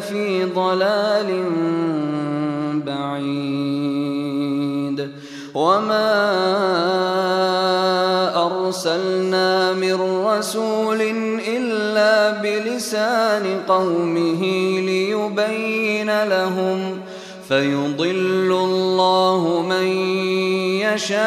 في ضلال بعيد. وما أرسلنا من رسول إلا بلسان قومه ليبين لهم فيضل الله من يشاء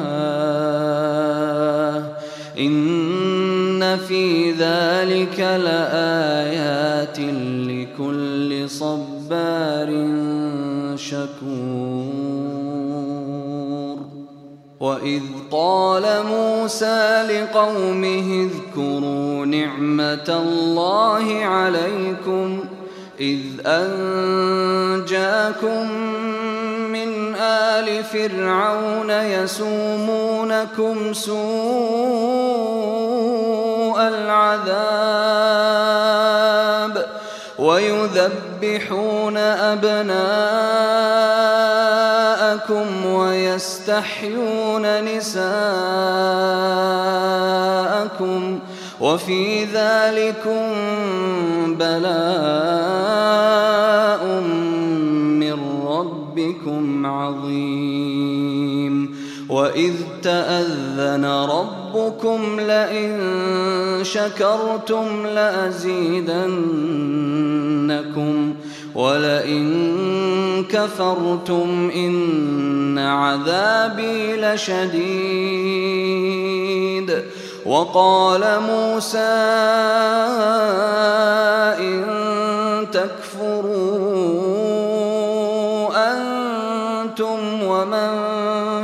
في ذلك لآيات لكل صبار شكور وإذ قال موسى لقومه اذكروا نعمة الله عليكم إذ أنجاكم من آل فرعون يسومونكم سوء العذاب ويذبحون أبناءكم ويستحيون نساءكم وفي ذلكم بلاء من ربكم عظيم. وإذ تأذن ربكم لئن شكرتم لأزيدنكم ولئن كفرتم إن عذابي لشديد. وقال موسى إن تكفروا أنتم ومن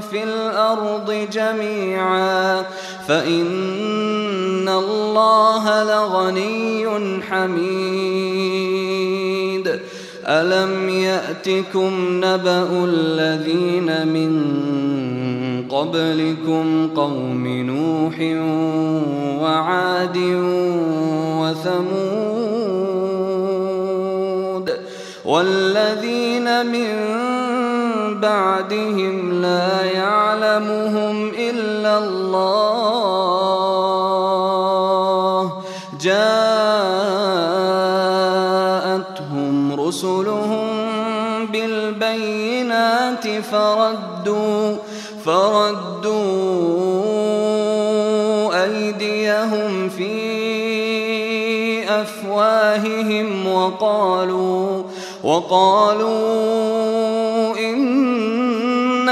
في الأرض جميعا فإن الله لغني حميد. ألم يأتكم نبأ الذين من قبلكم قوم نوح وعاد وثمود والذين من بعدهم لا يعلمهم إلا الله. جاءتهم رسلهم بالبينات فردوا فردوا أيديهم في أفواههم وقالوا وقالوا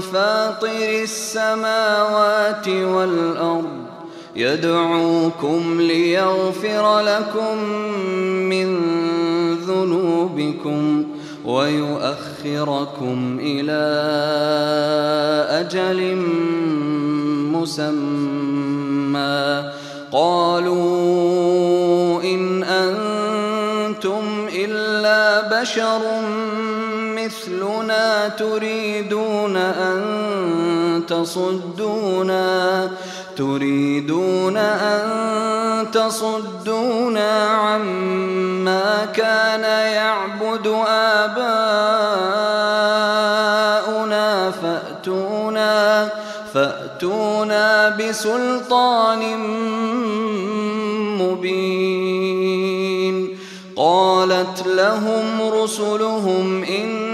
فاطر السماوات والأرض. يدعوكم ليغفر لكم من ذنوبكم ويؤخركم إلى أجل مسمى. قالوا إن أنتم إلا بشر مثلنا تريدون أن تصدونا تريدون أن تصدونا عما كان يعبد آباؤنا فأتونا فأتونا بسلطان مبين. قالت لهم رسلهم إن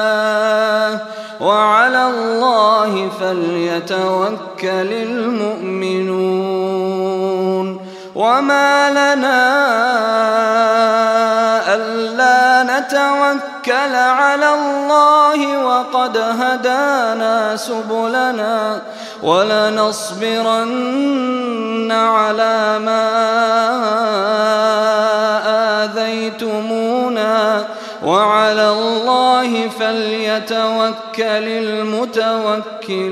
فليتوكل المؤمنون. وما لنا ألا نتوكل على الله وقد هدانا سبلنا ولنصبرن على ما آذيتمونا. وعلى الله فليتوكل المتوكلون.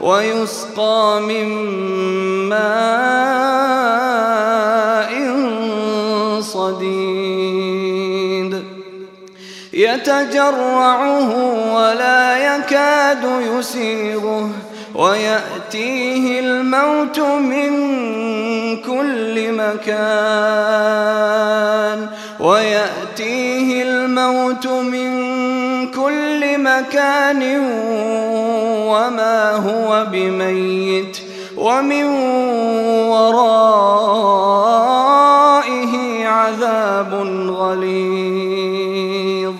ويسقى من ماء صديد. يتجرعه ولا يكاد يسيغه ويأتيه الموت من كل مكان ويأتيه الموت من كل مكان وما هو بميت ومن ورائه عذاب غليظ.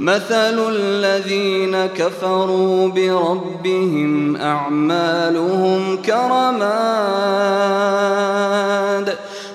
مثل الذين كفروا بربهم أعمالهم كرماد.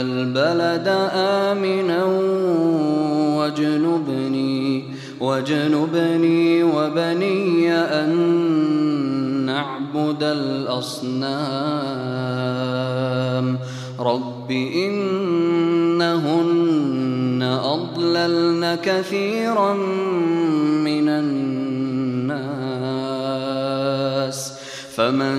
البلد آمنا واجنبني واجنبني وبني أن نعبد الأصنام. رب إنهن أضللن كثيرا من الناس. فمن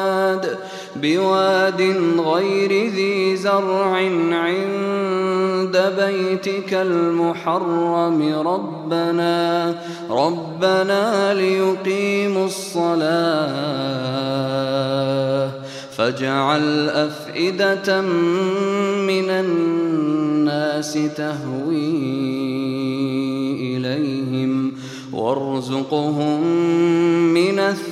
بواد غير ذي زرع عند بيتك المحرم. ربنا ربنا ليقيموا الصلاة. فاجعل أفئدة من الناس تهوي إليهم. وارزقهم من الثمرات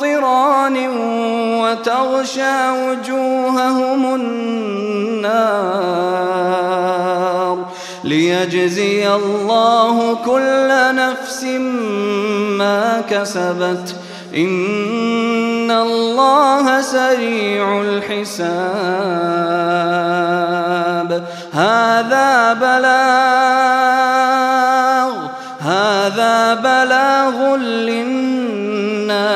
قطران وتغشى وجوههم النار ليجزي الله كل نفس ما كسبت. إن الله سريع الحساب. هذا بلاغ